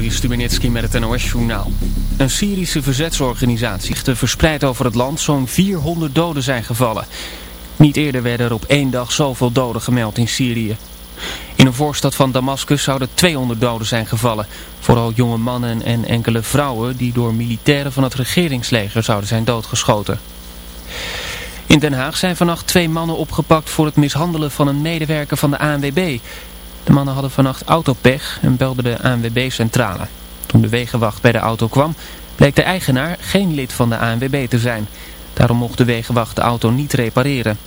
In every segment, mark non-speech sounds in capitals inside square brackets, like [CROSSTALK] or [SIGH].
Juri met het NOS-journaal. Een Syrische verzetsorganisatie verspreid over het land zo'n 400 doden zijn gevallen. Niet eerder werden er op één dag zoveel doden gemeld in Syrië. In een voorstad van Damascus zouden 200 doden zijn gevallen. Vooral jonge mannen en enkele vrouwen die door militairen van het regeringsleger zouden zijn doodgeschoten. In Den Haag zijn vannacht twee mannen opgepakt voor het mishandelen van een medewerker van de ANWB... De mannen hadden vannacht autopech en belden de ANWB-centrale. Toen de wegenwacht bij de auto kwam, bleek de eigenaar geen lid van de ANWB te zijn. Daarom mocht de wegenwacht de auto niet repareren.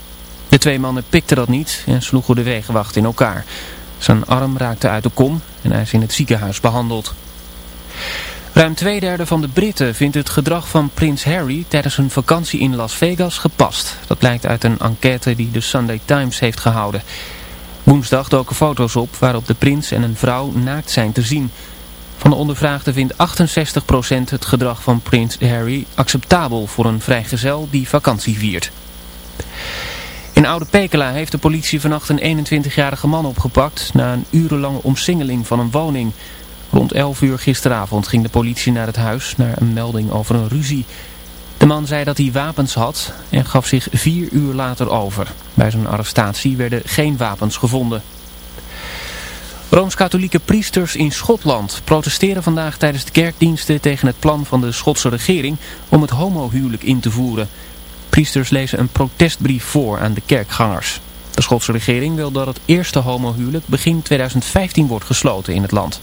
De twee mannen pikten dat niet en sloegen de wegenwacht in elkaar. Zijn arm raakte uit de kom en hij is in het ziekenhuis behandeld. Ruim twee derde van de Britten vindt het gedrag van prins Harry tijdens een vakantie in Las Vegas gepast. Dat blijkt uit een enquête die de Sunday Times heeft gehouden. Woensdag doken foto's op waarop de prins en een vrouw naakt zijn te zien. Van de ondervraagden vindt 68% het gedrag van prins Harry acceptabel voor een vrijgezel die vakantie viert. In Oude Pekela heeft de politie vannacht een 21-jarige man opgepakt na een urenlange omsingeling van een woning. Rond 11 uur gisteravond ging de politie naar het huis naar een melding over een ruzie. De man zei dat hij wapens had en gaf zich vier uur later over. Bij zijn arrestatie werden geen wapens gevonden. Rooms-katholieke priesters in Schotland protesteren vandaag tijdens de kerkdiensten tegen het plan van de Schotse regering om het homohuwelijk in te voeren. Priesters lezen een protestbrief voor aan de kerkgangers. De Schotse regering wil dat het eerste homohuwelijk begin 2015 wordt gesloten in het land.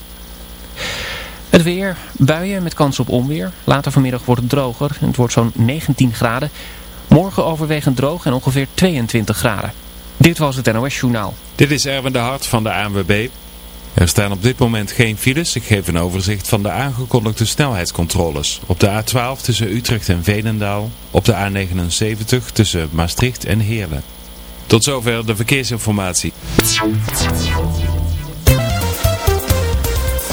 Het weer, buien met kans op onweer. Later vanmiddag wordt het droger en het wordt zo'n 19 graden. Morgen overwegend droog en ongeveer 22 graden. Dit was het NOS Journaal. Dit is Erwin de Hart van de ANWB. Er staan op dit moment geen files. Ik geef een overzicht van de aangekondigde snelheidscontroles. Op de A12 tussen Utrecht en Veenendaal. Op de A79 tussen Maastricht en Heerlen. Tot zover de verkeersinformatie.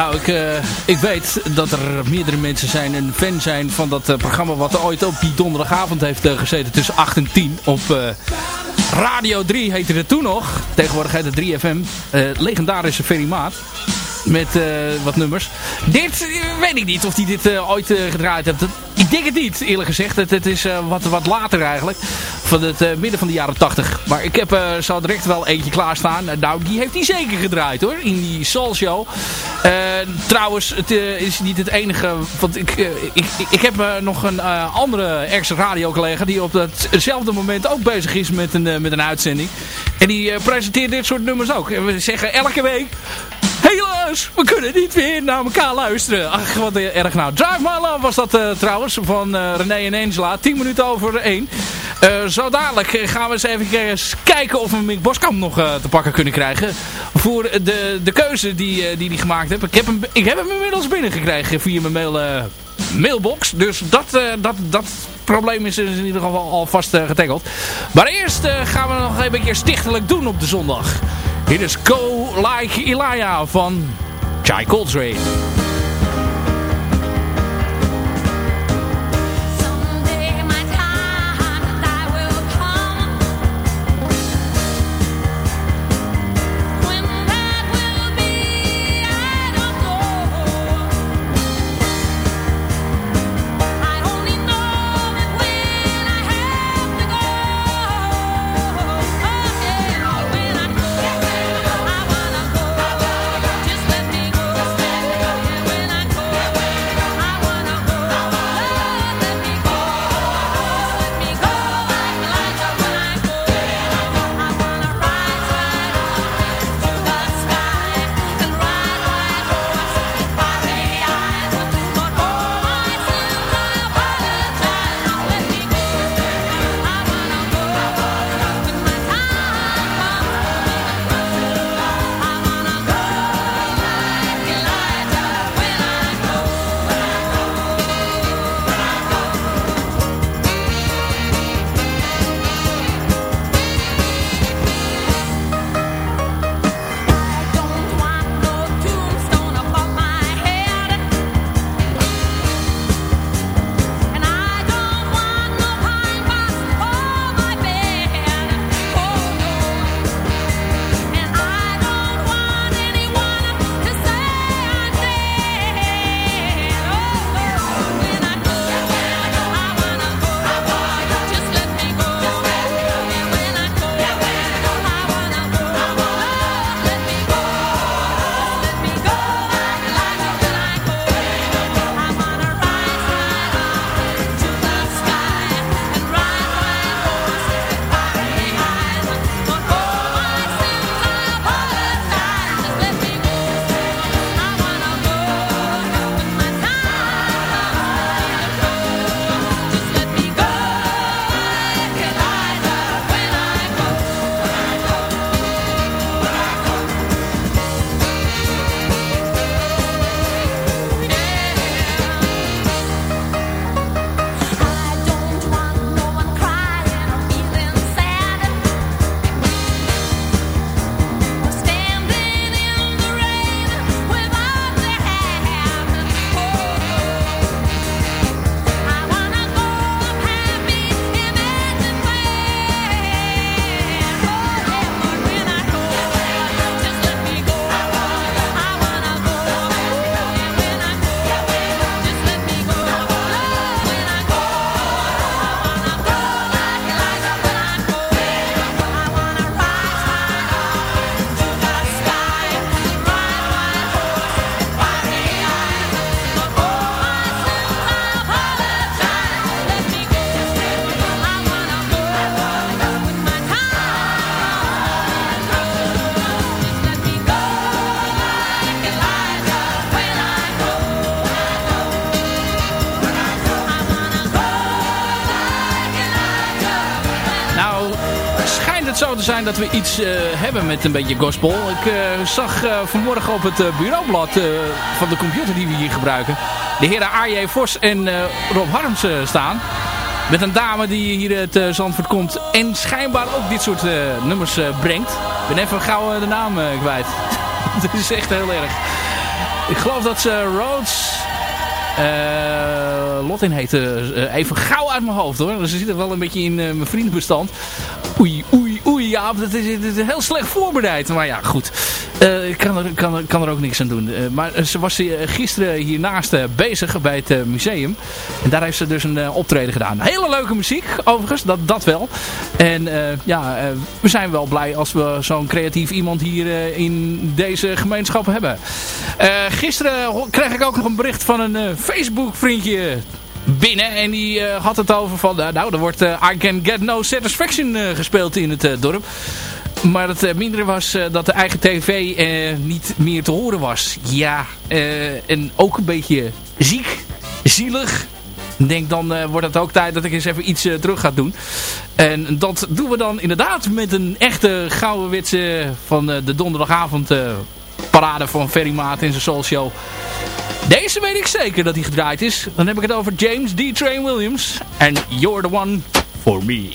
Nou, ik, eh, ik weet dat er meerdere mensen zijn een fan zijn van dat eh, programma wat ooit op die donderdagavond heeft eh, gezeten tussen 8 en 10 op Radio 3 heette het toen nog. Tegenwoordig heet het 3FM. legendarische Ferry Maat. Met wat nummers. Dit weet ik niet of hij dit ooit gedraaid heeft. Ik denk het niet, eerlijk gezegd. Het, het is wat, wat later eigenlijk. Van het midden van de jaren 80. Maar ik heb zo direct wel eentje klaarstaan. nou, die heeft hij zeker gedraaid hoor. In die Soul Show. trouwens, het is niet het enige. Want ik, ik, ik heb nog een andere ex radiocollega. Die op hetzelfde moment ook bezig is met een, met een uitzending. En die presenteert dit soort nummers ook. En we zeggen elke week... Helaas, we kunnen niet weer naar elkaar luisteren. Ach, wat erg nou. Drive My was dat uh, trouwens van uh, René en Angela. 10 minuten over 1. Uh, zo dadelijk gaan we eens even kijken of we Mick Boskamp nog te pakken kunnen krijgen. Voor de, de keuze die hij die, die gemaakt heeft. Ik heb, hem, ik heb hem inmiddels binnengekregen via mijn mail, mailbox. Dus dat, dat, dat probleem is in ieder geval alvast getangeld. Maar eerst gaan we nog een beetje stichtelijk doen op de zondag. Dit is Go Like Elijah van Chai Coltrane. Zijn dat we iets uh, hebben met een beetje gospel. Ik uh, zag uh, vanmorgen op het bureaublad van de computer die we hier gebruiken... de heren A.J. Vos en Rob Harms staan. Met een dame die hier het Zandvoort komt en schijnbaar ook dit soort nummers brengt. Ik ben even gauw de naam kwijt. [LAUGHS] Het is echt heel erg. Ik geloof dat ze Rhodes... Uh, Lotin heette uh, even gauw uit mijn hoofd hoor. Ze zitten wel een beetje in mijn vriendenbestand. Oei, oei, Ja, dat is, is heel slecht voorbereid. Maar ja, goed. Ik kan, er, kan, kan er ook niks aan doen. maar ze was gisteren hiernaast bezig bij het museum. En daar heeft ze dus een optreden gedaan. Hele leuke muziek, overigens. Dat, dat wel. En ja, we zijn wel blij als we zo'n creatief iemand hier in deze gemeenschap hebben. gisteren kreeg ik ook nog een bericht van een Facebook vriendje binnen. En die uh, had het over van, uh, nou, er wordt uh, I Can Get No Satisfaction gespeeld in het dorp. Maar het mindere was dat de eigen tv niet meer te horen was. Ja, en ook een beetje ziek, zielig. Ik denk dan wordt het ook tijd dat ik eens even iets terug ga doen. En dat doen we dan inderdaad met een echte gouden witse van de donderdagavond parade van Ferry Maat in zijn Show. Deze weet ik zeker dat hij gedraaid is. Dan heb ik het over James D. Train Williams. En You're the One for Me.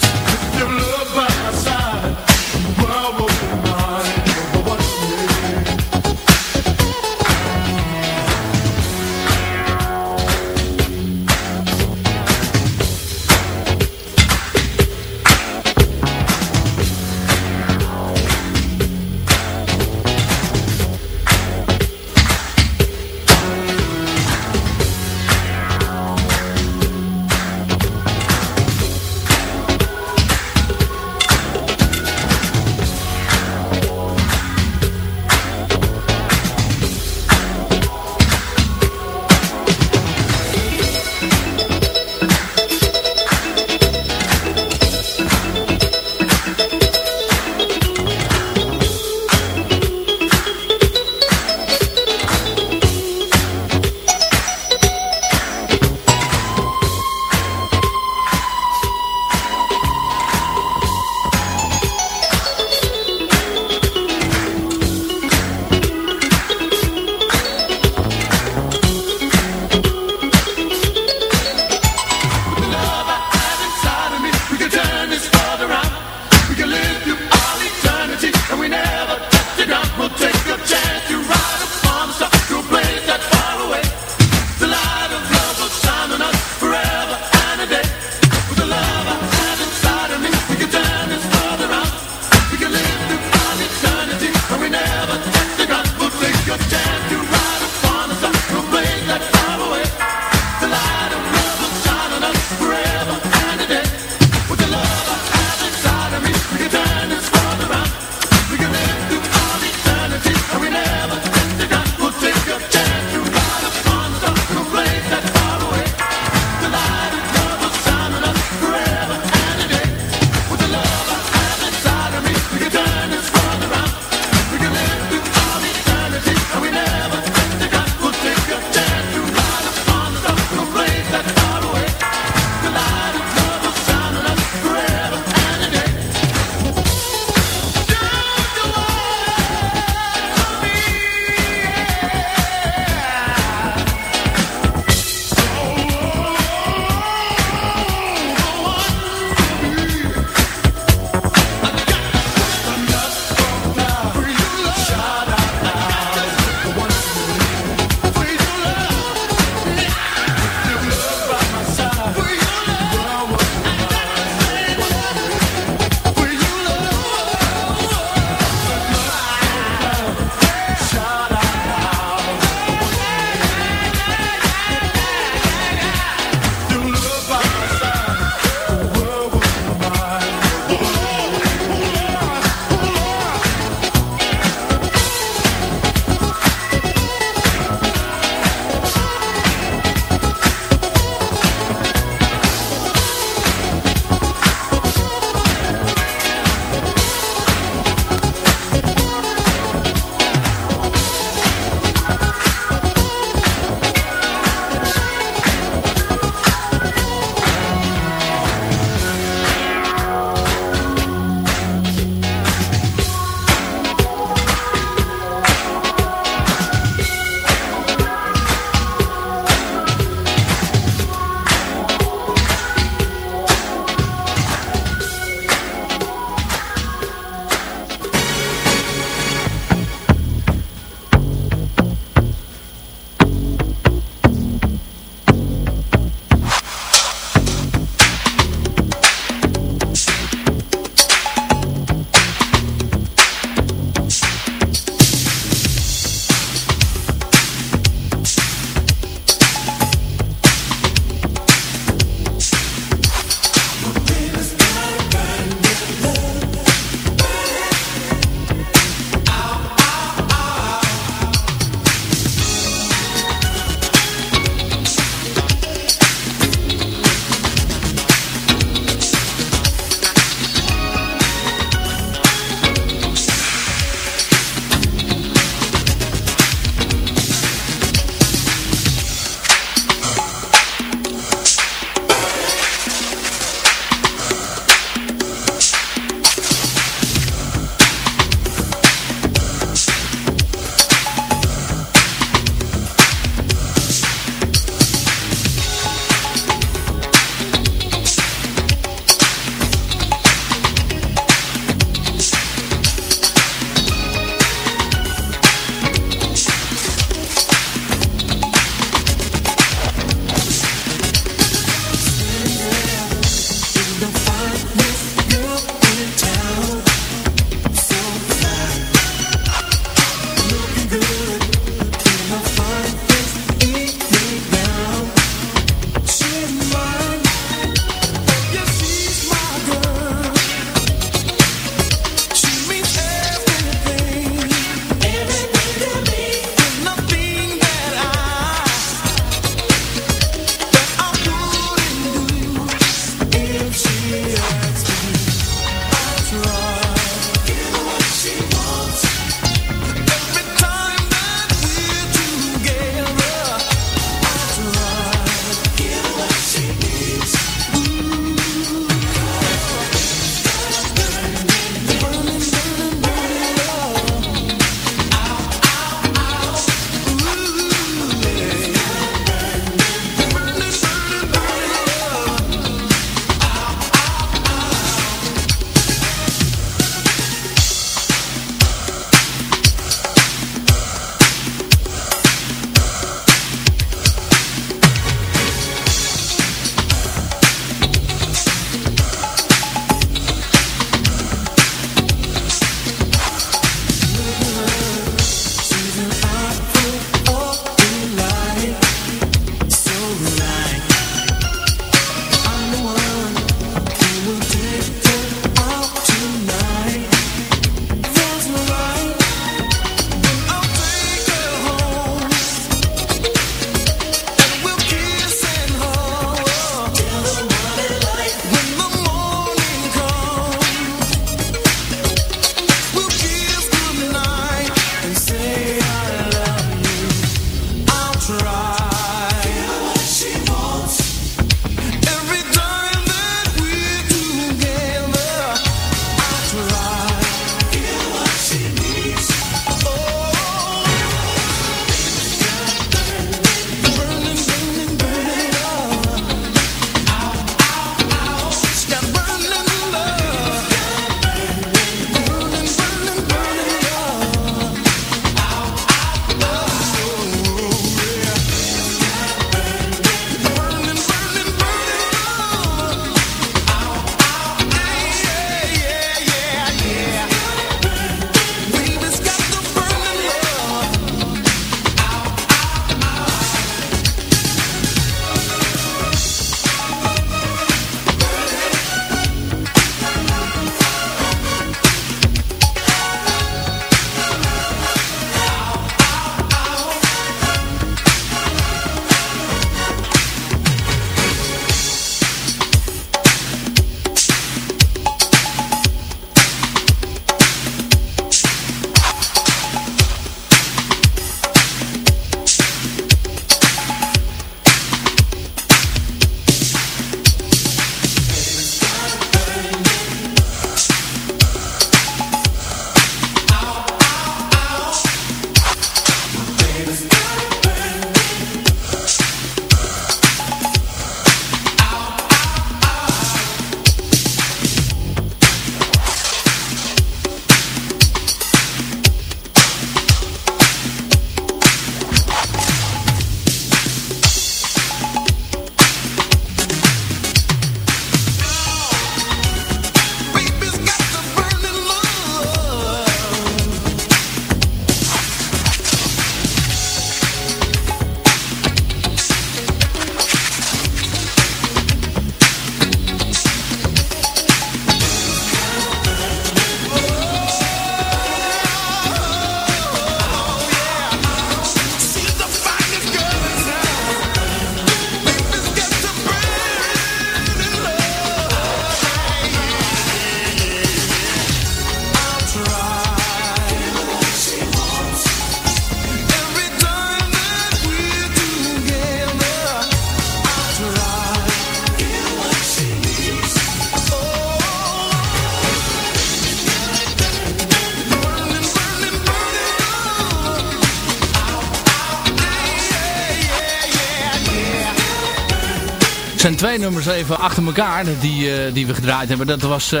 Nummers even achter elkaar die, uh, die we gedraaid hebben. Dat was uh,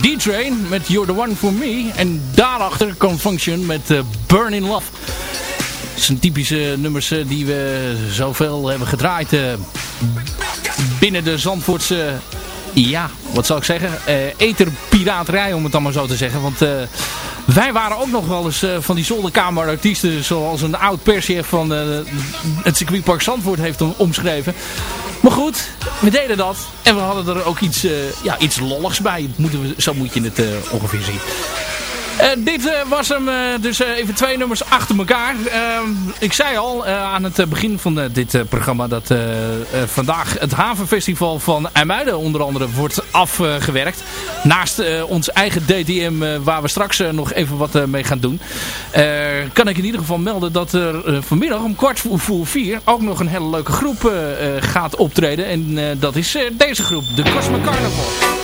D-Train met You're the One For Me. En daarachter Confunction met uh, Burn in Love. Dat zijn typische nummers die we zoveel hebben gedraaid binnen de Zandvoortse... Ja, wat zal ik zeggen? Eterpiraterij om het dan maar zo te zeggen. Want wij waren ook nog wel eens van die zolderkamerartiesten zoals een oud perschef van het circuitpark Zandvoort heeft omschreven. Maar goed, we deden dat en we hadden er ook iets, uh, ja, iets lolligs bij. Moeten we, zo moet je het ongeveer zien. Uh, dit uh, was hem, uh, dus even twee nummers achter elkaar. Ehm, ik zei al aan het begin van dit programma dat vandaag het havenfestival van IJmuiden onder andere wordt afgewerkt. Naast ons eigen DTM waar we straks nog even wat mee gaan doen. kan ik in ieder geval melden dat er vanmiddag om kwart voor vier ook nog een hele leuke groep gaat optreden. En dat is deze groep, de Cosmic Carnival.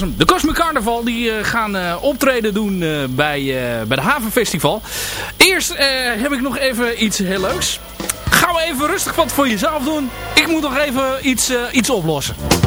De Cosmic Carnival die uh, gaan uh, optreden doen uh, bij, bij de Havenfestival. Eerst heb ik nog even iets heel leuks. We even rustig wat voor jezelf doen. Ik moet nog even iets, iets oplossen.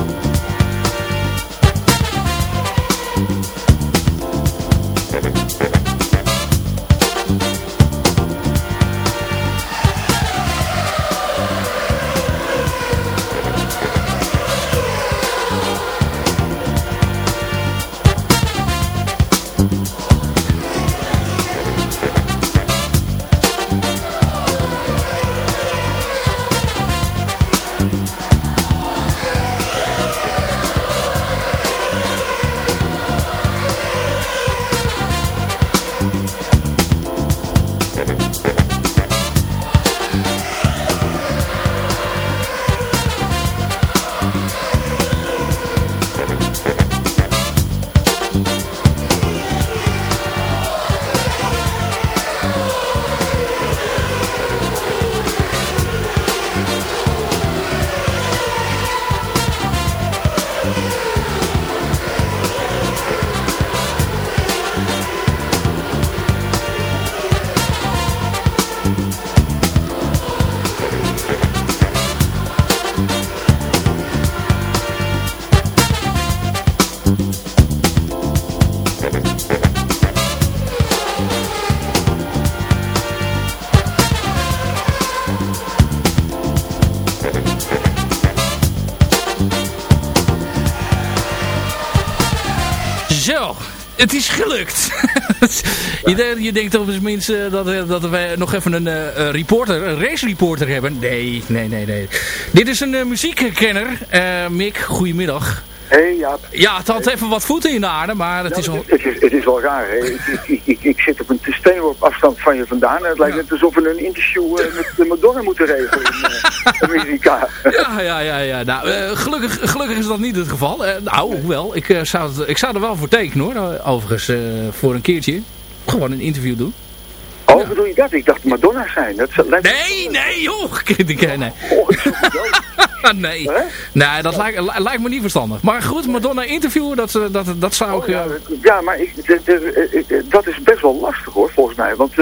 Gelukt. [LAUGHS] je, denkt- je denkt op zijn minst dat, eh, dat we nog even een eh, reporter, een race reporter hebben. Nee, nee, nee, nee. Dit is een eh, muziekkenner. Eh, Mick, goedemiddag. Hey, Jaap. Ja, het had even wat voeten in de aarde, maar het is al... het, is, het is wel raar, hè? Ik, ik, ik, ik zit op een steenworp afstand van je vandaan. En het lijkt net alsof we een interview eh, met de Madonna moeten regelen in eh, Amerika. [LAUGHS] Ja, ja, ja, ja. Nou, eh, gelukkig, gelukkig is dat niet het geval. Nou, hoewel, ik, zou het, ik zou er wel voor tekenen hoor. Eh, Overigens, voor een keertje. Gewoon een interview doen. Oh, bedoel je dat? Ik dacht Madonna zijn. Dat lijkt Nee, nee, joh. [LAUGHS] Ik- nee. Oh, [LAUGHS] ik [LAUGHS] nee. Nee, dat lijkt, li- lijkt me niet verstandig. Maar goed, Madonna interviewen, dat, eh, dat, dat zou ik... Oh, ja, eh, dat- ja, maar ik, eh, dat is best wel lastig hoor, volgens mij. Want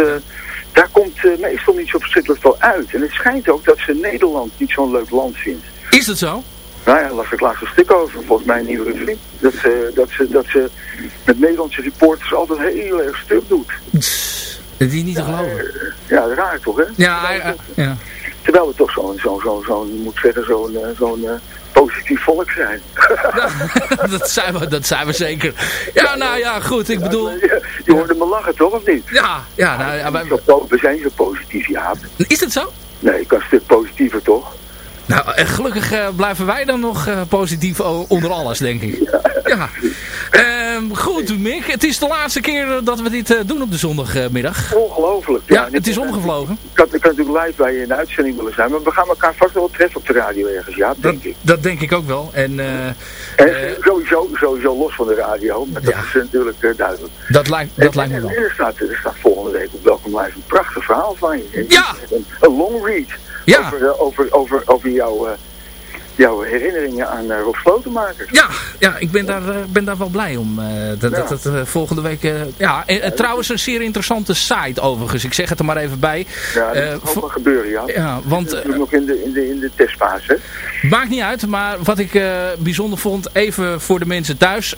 daar komt meestal niet zo verschrikkelijk veel uit. En het schijnt ook dat ze Nederland niet zo'n leuk land vindt. Is het zo? Nou ja, daar las ik laatst een stuk over, volgens mij een nieuwe vriend. Dat ze, dat, ze, dat ze met Nederlandse reporters altijd heel erg stuk doet. Is niet te geloven. Ja, raar toch, hè? Ja, eh, ja. Terwijl we toch zo'n, zo'n, zo'n, zo'n, moet zeggen, zo'n, eh, zo'n eh, positief volk zijn. [LAUGHS] dat, zijn we, dat zijn we zeker. Ja, nou ja, goed. Ik bedoel... Je, je hoorde me lachen, toch, of niet? Ja, ja, nou, ja wij- Zo we zijn zo positief, Jaap. is het zo? Nee, ik kan een stuk positiever, toch? Nou, eh, gelukkig eh, blijven wij dan nog eh, positief onder alles, denk ik. Ja. Ehm, goed, Mick. Het is de laatste keer dat we dit doen op de zondagmiddag. Ongelooflijk. Ja, en het is omgevlogen. Ik kan, ik natuurlijk live bij je in de uitzending willen zijn, maar we gaan elkaar vast wel treffen op de radio ergens, ja, Dat, denk ik. dat denk ik ook wel. En En sowieso, sowieso los van de radio, maar dat Ja. is natuurlijk duidelijk. dat, lijkt, dat lijkt me En wel. er staat, er staat volgende week op Welkom Live een prachtig verhaal van je. Ja! Een, een long read Ja. over, eh, over, over, over jouw, eh, jouw herinneringen aan uh, Rob Slotenmaker. Ja, ja ik ben daar, eh, ben daar wel blij om. eh, dat, Ja. dat, dat volgende week... ja, en, trouwens een zeer interessante site overigens. Ik zeg het er maar even bij. Ja, dat vo- wel gebeuren, ja. ja, want... Nog in de, in de, in de testfase. Maakt niet uit, maar wat ik bijzonder vond, even voor de mensen thuis.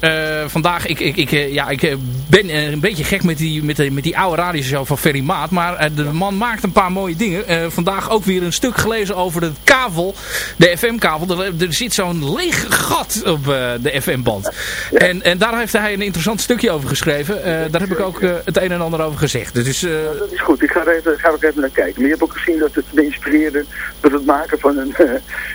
Vandaag, ik, ik, ik, ja, ik ben een beetje gek met die, met, die- met die oude radioshow van Ferry Maat. Maar de man maakt een paar mooie dingen. Vandaag ook weer een stuk gelezen over de kavel, de FM-kavel. Er, er zit zo'n leeg gat op eh, de FM-band. En, en daar heeft hij een interessant stukje over geschreven. Eh, daar heb ik ook eh, het een en ander over gezegd. Dus Dat is goed, ik ga er even, ga ook even naar kijken. Maar je hebt ook gezien dat het me inspireerde tot het maken van, een,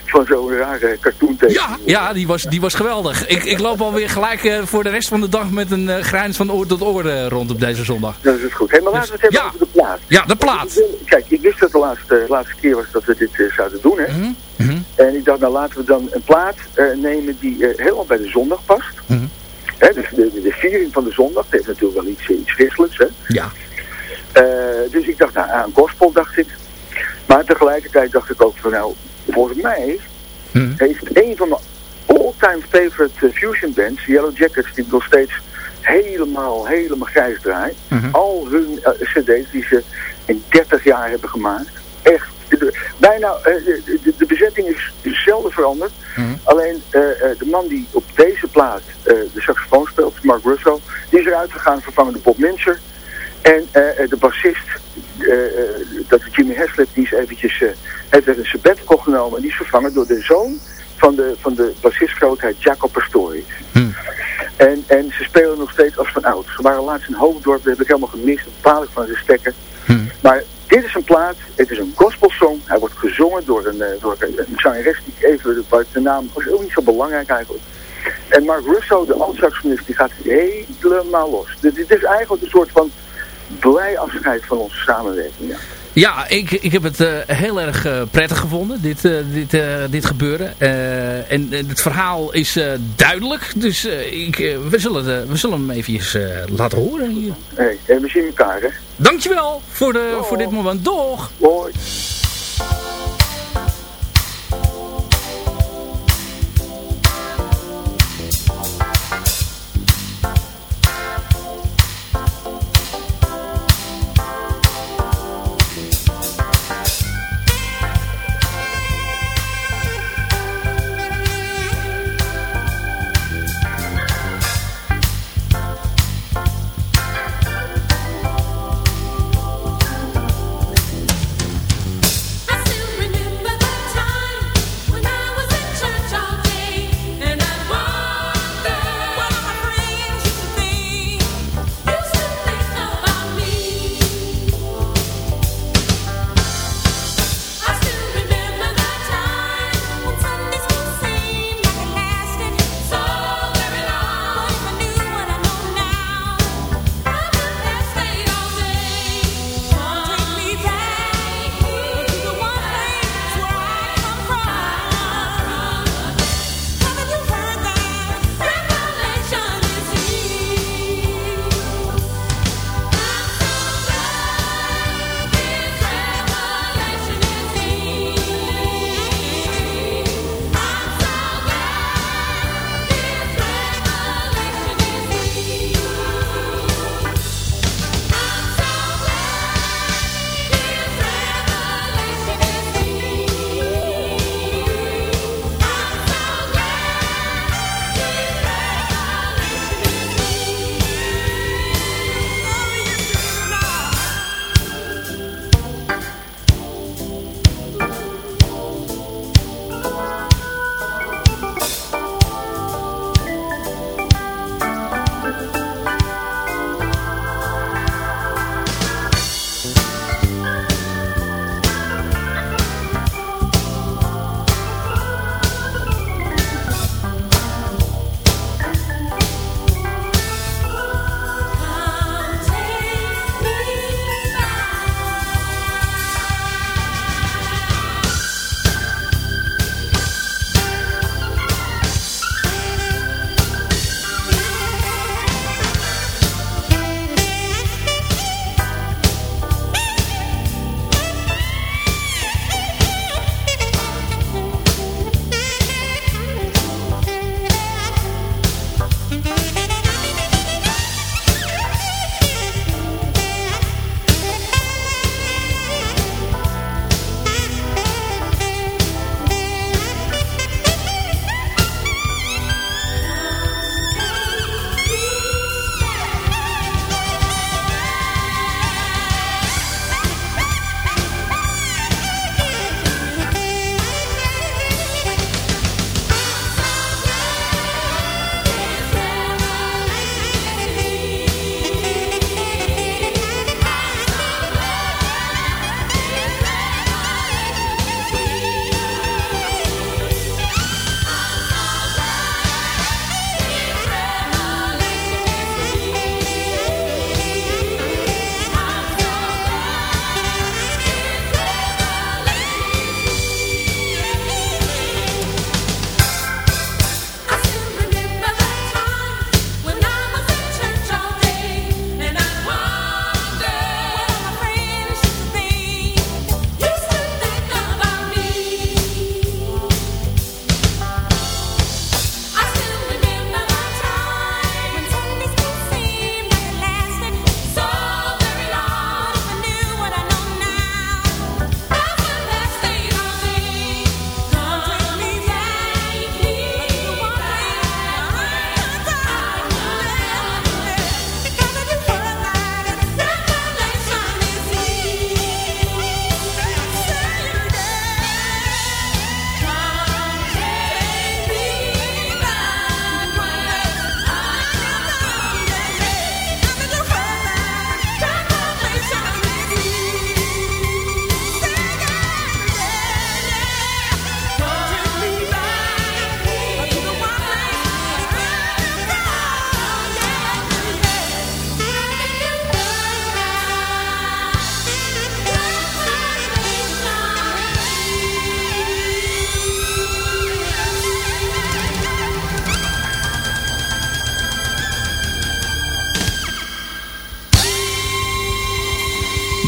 van zo'n rare cartoon ja, ja die, was, die was geweldig. Ik, ik loop alweer gelijk voor de rest van de dag met een grijns van oor tot oor rond op deze zondag. Dat is goed. Hey, maar laten we het hebben Ja. over de plaat. Ja, de plaat. Ik wil- Kijk, ik wist dat de laatste, laatste keer was dat we dit zouden doen. Hè? Mhm. En ik dacht, nou laten we dan een plaat eh, nemen die eh, helemaal bij de zondag past. Mhm. Hè, dus de, viering van de zondag, dat heeft natuurlijk wel iets, eh, iets christelijks. Hè? Ja. Dus ik dacht, nou, aan gospel dacht ik. Maar tegelijkertijd dacht ik ook van, nou, volgens mij Mhm. heeft een van mijn all-time favorite fusion bands, Yellow Jackets, die nog steeds helemaal, helemaal grijs draait. Al hun cd's die ze in 30 jaar hebben gemaakt. Echt, bijna, eh, de, de, bezetting is, zelden veranderd. Mhm. Alleen eh, eh, de man die op deze plaat de saxofoon speelt, Mark Russo, die is eruit gegaan vervangen door Bob Mincher. En de bassist, dat is Jimmy Haslett, die is eventjes, heeft een sabbatical genomen. En die is vervangen door de zoon van de, van de bassistgrootheid Jacob Pastori. Hmm. En, en ze spelen nog steeds als van oud. Ze waren laatst in Hoofddorp, dat heb ik helemaal gemist. Ik van ze stekken. Hmm. Maar dit is een plaat, het is een gospelsong. Hij wordt gezongen door een, eh, door een, zangeres die even, de naam is ook niet zo belangrijk eigenlijk. En Mark Russo, de altsaxofonist, die gaat helemaal los. Dus dit is eigenlijk een soort van blij afscheid van onze samenwerking. Ja. Ja, ik, ik heb het eh, heel erg eh, prettig gevonden, dit, eh, dit, dit gebeuren. En het verhaal is duidelijk, dus ik, we, zullen, we zullen hem eh, laten horen hier. Hey, we zien elkaar, hè. Dankjewel voor, de, voor dit moment. Doeg! Hoi.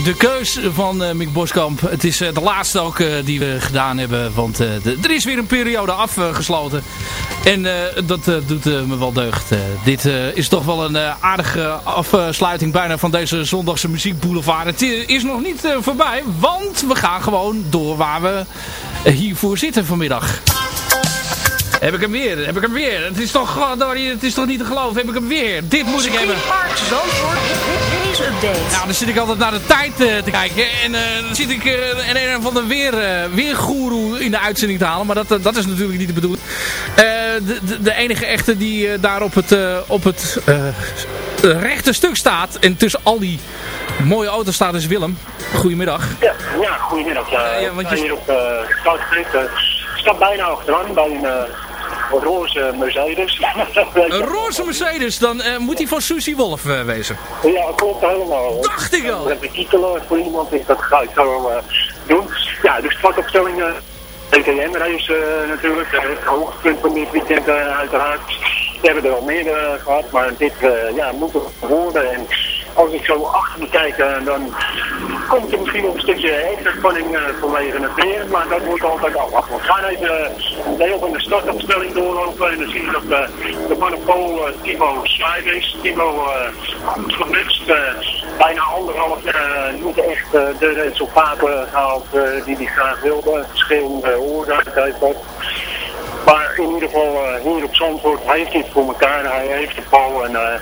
De keus van eh, Mick Boskamp. Het is eh, de laatste ook eh, die we gedaan hebben. Want de- er is weer een periode afgesloten. En dat doet me wel deugd. Dit is toch wel een aardige afsluiting bijna van deze zondagse muziekboulevard. Het is nog niet voorbij. Want we gaan gewoon door waar we hiervoor zitten vanmiddag. Heb ik hem weer, heb ik hem weer. Het is toch, het is toch niet te geloven, heb ik hem weer. Dit moet ik hebben. Deze update. Nou, dan zit ik altijd naar de tijd eh, te kijken. En eh, dan zit ik eh, en een van de weer, weergoeroe in de uitzending te halen. Maar dat, dat is natuurlijk niet de bedoeling. Eh, de, de, de enige echte die eh, daar op het, eh, op het eh, rechte stuk staat. En tussen al die mooie auto's staat is Willem. Goedemiddag. Ja, ja goedemiddag. Ja, Ja, want je- hier op uh, Stoutkreek. Uh, ik sta bijna achteraan bij een uh, roze Mercedes. [LAUGHS] Een roze Mercedes, dan eh, moet die van Susie Wolf eh, wezen. Ja, klopt helemaal. Dacht ik al. Een titel voor iemand, dus dat ga ik zo uh, doen. Ja, dus vakopstelling uh, DTM race natuurlijk. Het hoogtepunt van dit weekend uiteraard. We hebben er al meer gehad, maar dit ja, moet er worden. En als ik zo achter me kijk, uh, dan komt er misschien nog een stukje extra spanning uh, vanwege het weer. Maar dat wordt altijd afwachten. We gaan even uh, een deel van de startopstelling doorlopen. En dan zie je dat de uh, Timo Slijt is. Timo gemutst. Bijna anderhalf niet echt de resultaten gehaald die hij graag wilde. Verschillende oorzaken heeft. Maar in ieder geval uh, hier op Zandvoort heeft hij het voor elkaar. Hij heeft de bal en uh,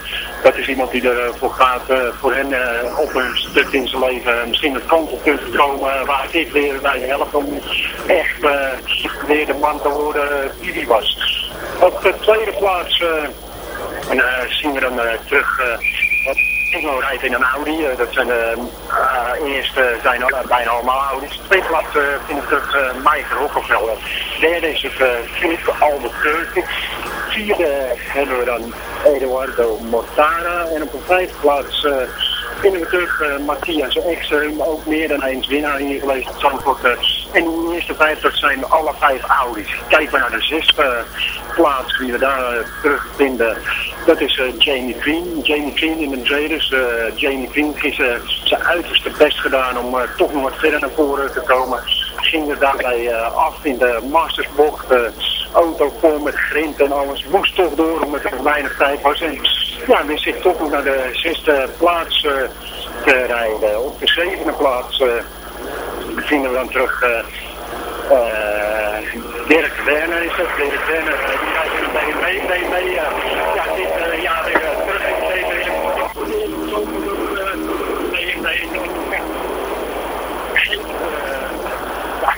dat is iemand die ervoor gaat. Uh, voor hen op een stuk in zijn leven misschien het te komen waar dit weer bij helpt om echt weer de man te worden die was. Op de tweede plaats en, zien we dan terug. Uh, Ingo rijdt in een Audi. Uh, dat zijn de uh, eerste zijn bijna allemaal Audi's. Tweede plaats uh, vind ik terug uh, Mike Rockefeller. Derde is het uh, Philip Albuquerque. Vierde hebben we dan Eduardo Mortara. En op de vijfde plaats uh, vinden we terug Matthias Exum. Ook meer dan eens winnaar hier geweest op Zandvoort. En in de eerste vijf dat zijn alle vijf Audi's. Kijk maar naar de zesde plaats die we daar uh, terugvinden. Dat is uh, Jamie Green. Jamie Green in de Mercedes. Uh, Jamie Green is zijn uiterste best gedaan om toch nog wat verder naar voren te komen. Ging er daarbij af in de Mastersbocht. Auto vol met grind en alles. Moest toch door omdat er weinig tijd was. En ja, wist zich toch nog naar de zesde plaats te rijden. Op de zevende plaats vinden we dan terug... Uh, uh, Dirk Werner is het. Dirk Werner, uh, die in een BMW. BMW, uh, ja, dit jaar weer terug in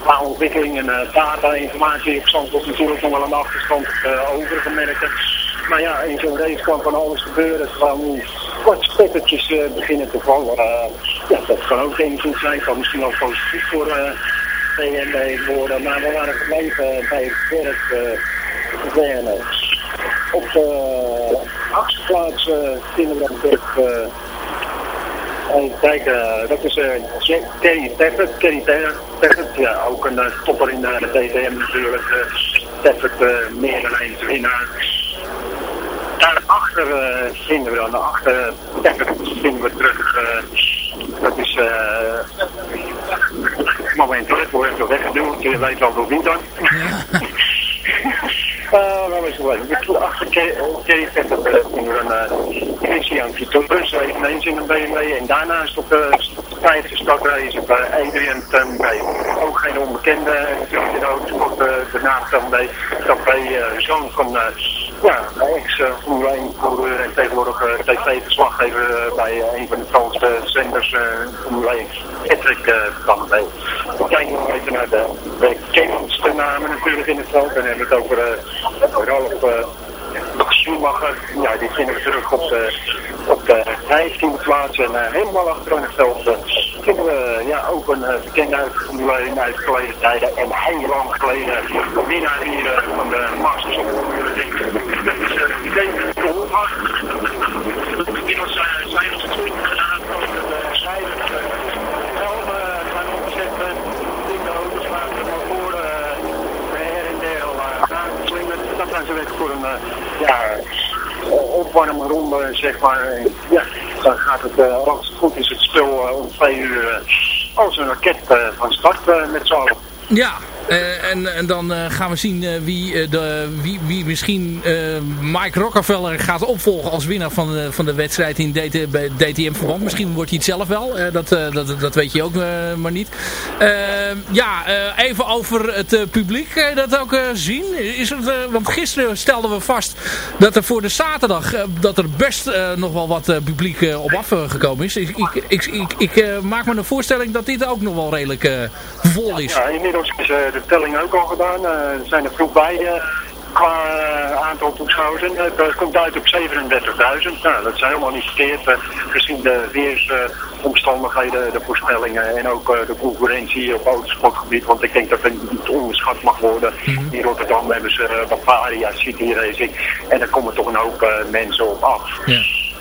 qua ontwikkeling en uh, data-informatie op Zandvoort natuurlijk nog wel een achterstand overgemerkt. Maar ja, in zo'n race kan van alles gebeuren. Gewoon wat spettertjes beginnen te vallen. Ja, dat kan ook geen goed zijn. Kan misschien wel positief voor uh, BMW worden. Maar we waren gebleven bij het werk Werner. Op de achtste plaats uh, vinden we. Uh, Even kijken, dat is uh, Terry Taffert. Terry Taffert, ja, ook een uh, topper in de DTM natuurlijk. Uh, Taffert uh, dan winnaar. Daarachter vinden we dan, achter Taffert vinden we terug. Uh, dat is uh, moment, het wordt even weggeduwd. Je weet wel wie dan. Uh, waar is het wel? Achter Kerry Taffert vinden we dan Christian Vittoris, eveneens in een BMW. En daarnaast op de vijfde startrace op Adrian Tambay. Ook geen onbekende, ook de, de naam Tambay. Tambay, uh, zoon van ja, ex-Formule 1 coureur en tegenwoordig uh, tv-verslaggever uh, bij een van de Franse zenders Formule 1, Patrick uh, Tambay. We kijken nog even naar de bekendste namen natuurlijk in het veld. Dan hebben het over Ralf Schumacher, ja, die vinden we terug op de, op de 15e plaats. En helemaal achter in het veld vinden we ja, ook een uh, bekende uit Formule 1 uit verleden tijden. En heel lang geleden winnaar hier van de Masters Formule 1. Dat is uh, David Koolhard. Inmiddels uh, zijn we het gedaan over de zijde. Helmen zijn opgezet, dikke auto's maken voor her en der al aangeslingerd. Dat zijn ze weg voor een ja, opwarmronde, zeg maar. Ja, dan gaat het, als het goed is, het spel uh, om twee uur als een raket van start met z'n allen. Ja, uh, en, en dan uh, gaan we zien uh, wie, de, wie, wie misschien Mike Rockefeller gaat opvolgen als winnaar van, van de wedstrijd in bij DTM-verband. Misschien wordt hij het zelf wel, dat, dat, dat weet je ook maar niet. ja, even over het publiek, dat ook zien? Is het, want gisteren stelden we vast dat er voor de zaterdag dat er best nog wel wat publiek op afgekomen is. Ik, ik, ik, ik, maak me een voorstelling dat dit ook nog wel redelijk vol is. Ja, inmiddels is telling ook al gedaan. Uh, er zijn er vroeg bij uh, qua uh, aantal toeschouwers. Het komt uit op 37.000. Nou, dat is helemaal niet verkeerd. gezien de weersomstandigheden, de voorspellingen en ook de concurrentie op autosportgebied. Want ik denk dat het niet onderschat mag worden. Mm -hmm. In Rotterdam hebben ze Bavaria City Racing. En daar komen toch een hoop mensen op af.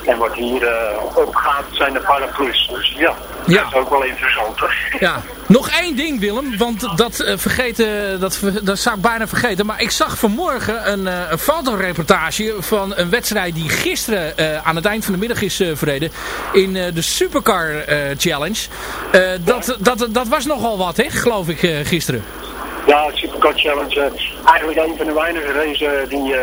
En wat hier uh, opgaat zijn de paraplu's. Dus ja, ja, dat is ook wel interessant. Ja, nog één ding Willem, want dat, uh, vergeten, dat, dat zou ik bijna vergeten. Maar ik zag vanmorgen een, uh, een fotoreportage van een wedstrijd die gisteren aan het eind van de middag is verreden. In de Supercar Challenge. dat, dat, dat was nogal wat, hè, geloof ik, gisteren. Ja, Supercar Challenge. eigenlijk een van de weinige races die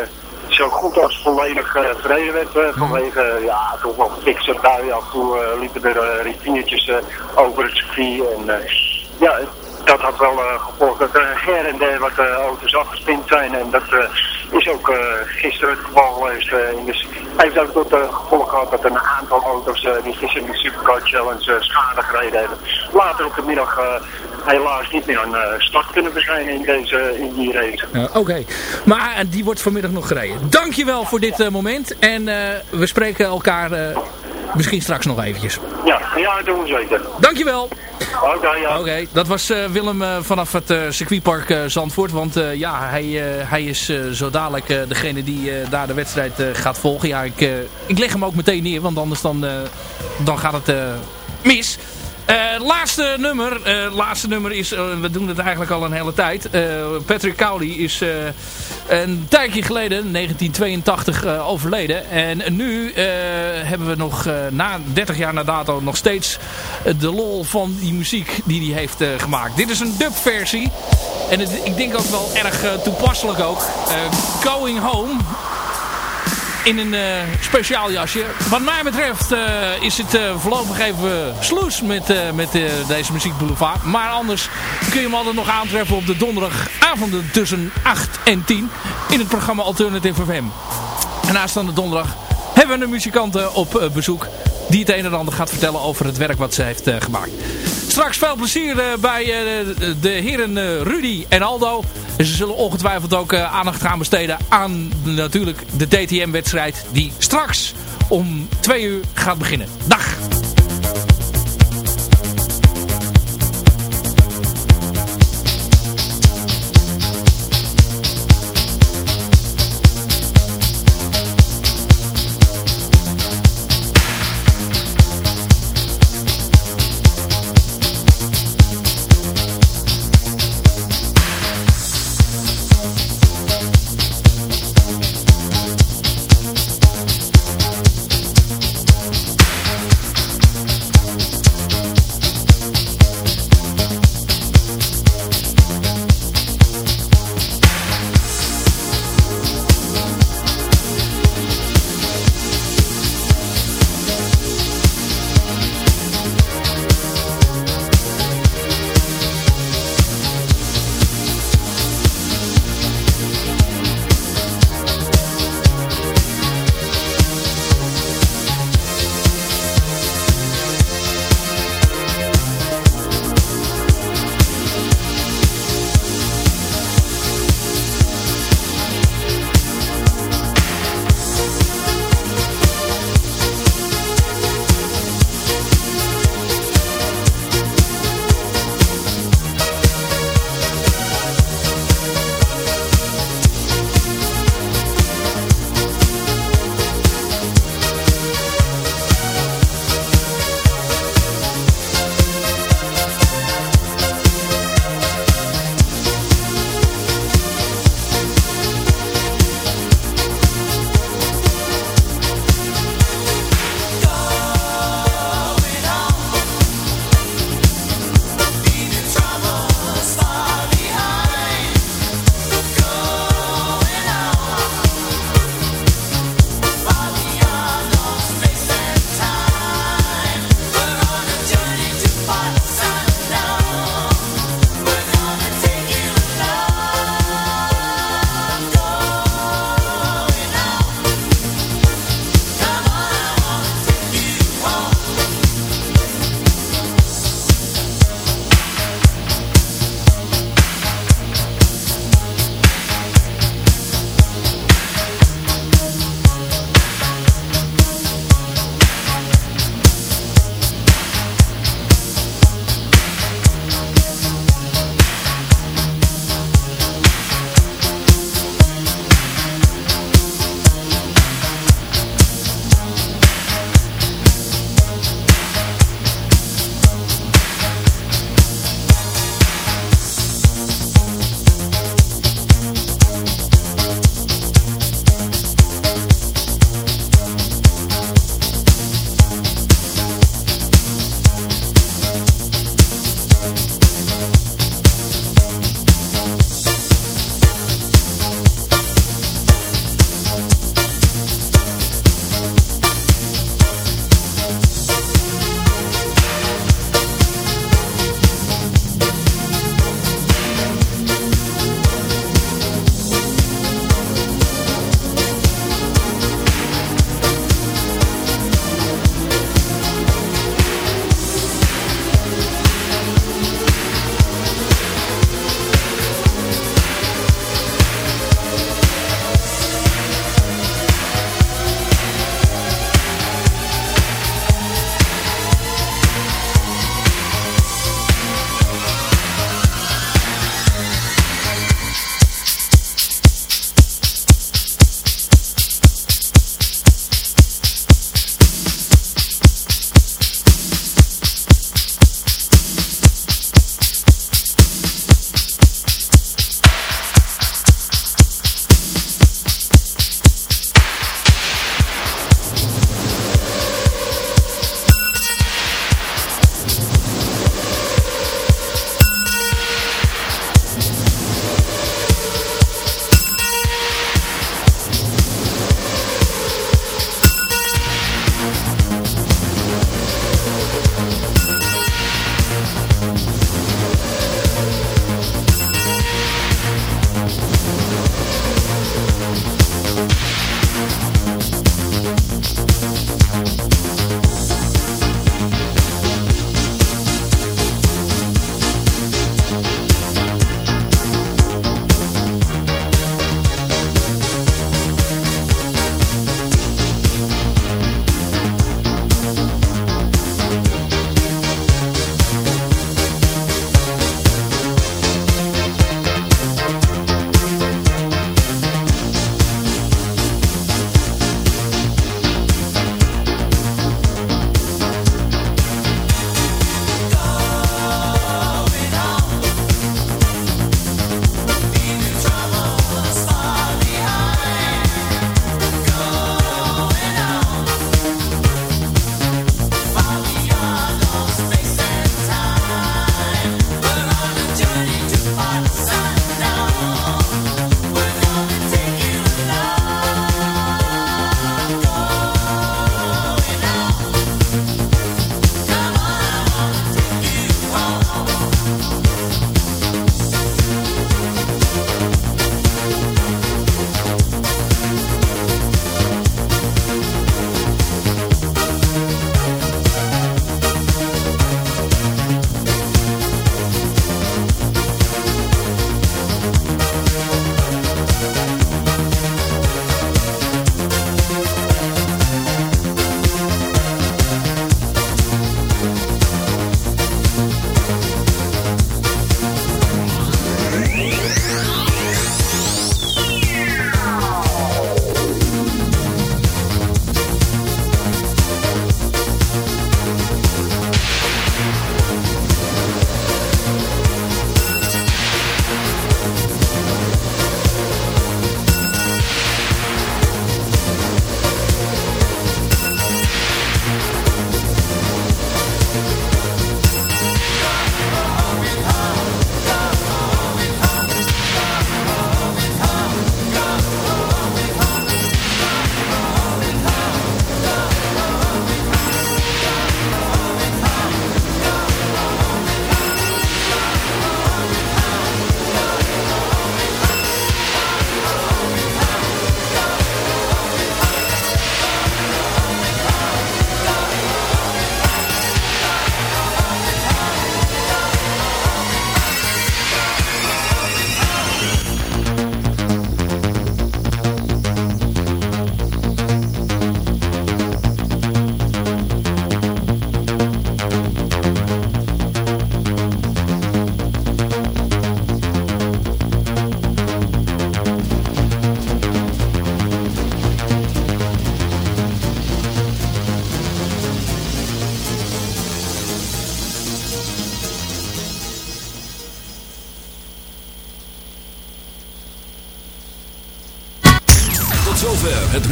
zo goed als volledig uh, verreden werd. Uh, vanwege uh, ja, toch wel fikse buien. Af en toe liepen er riviertjes over het circuit. En ja, dat had wel gevolgd dat er her en der wat auto's afgespind zijn. En dat is ook gisteren het geval geweest. de, heeft ook tot gevolg gehad dat een aantal auto's die gisteren in de Supercar Challenge schade gereden hebben. Later op de middag helaas niet meer aan start kunnen verschijnen in, deze, in die race. Oké, okay. maar die wordt vanmiddag nog gereden. Dankjewel voor dit moment en we spreken elkaar misschien straks nog eventjes. Ja, ja dat doen we zeker. Dankjewel. Oké, okay, ja. Oké, dat was Willem vanaf het circuitpark Zandvoort. Want ja, hij, hij is zo dadelijk degene die daar de wedstrijd gaat volgen. Ja, ik, ik leg hem ook meteen neer, want anders dan, dan gaat het mis. Uh, laatste nummer. Uh, laatste nummer is, uh, we doen het eigenlijk al een hele tijd. Patrick Cowley is een tijdje geleden, 1982, overleden. En nu hebben we nog, na 30 jaar na dato, nog steeds de lol van die muziek die hij heeft gemaakt. Dit is een dubversie. En ik denk ook wel erg toepasselijk ook. Going Home in een uh, speciaal jasje. Wat mij betreft uh, is het uh, voorlopig even sloes met, met deze muziekboulevard. Maar anders kun je hem altijd nog aantreffen op de donderdagavonden tussen 8 en 10 in het programma Alternative FM. En aanstaande donderdag hebben we een muzikant op bezoek die het een en ander gaat vertellen over het werk wat ze heeft gemaakt. Straks veel plezier bij de heren Rudy en Aldo. En ze zullen ongetwijfeld ook aandacht gaan besteden aan natuurlijk de DTM-wedstrijd die straks om twee uur gaat beginnen. Dag!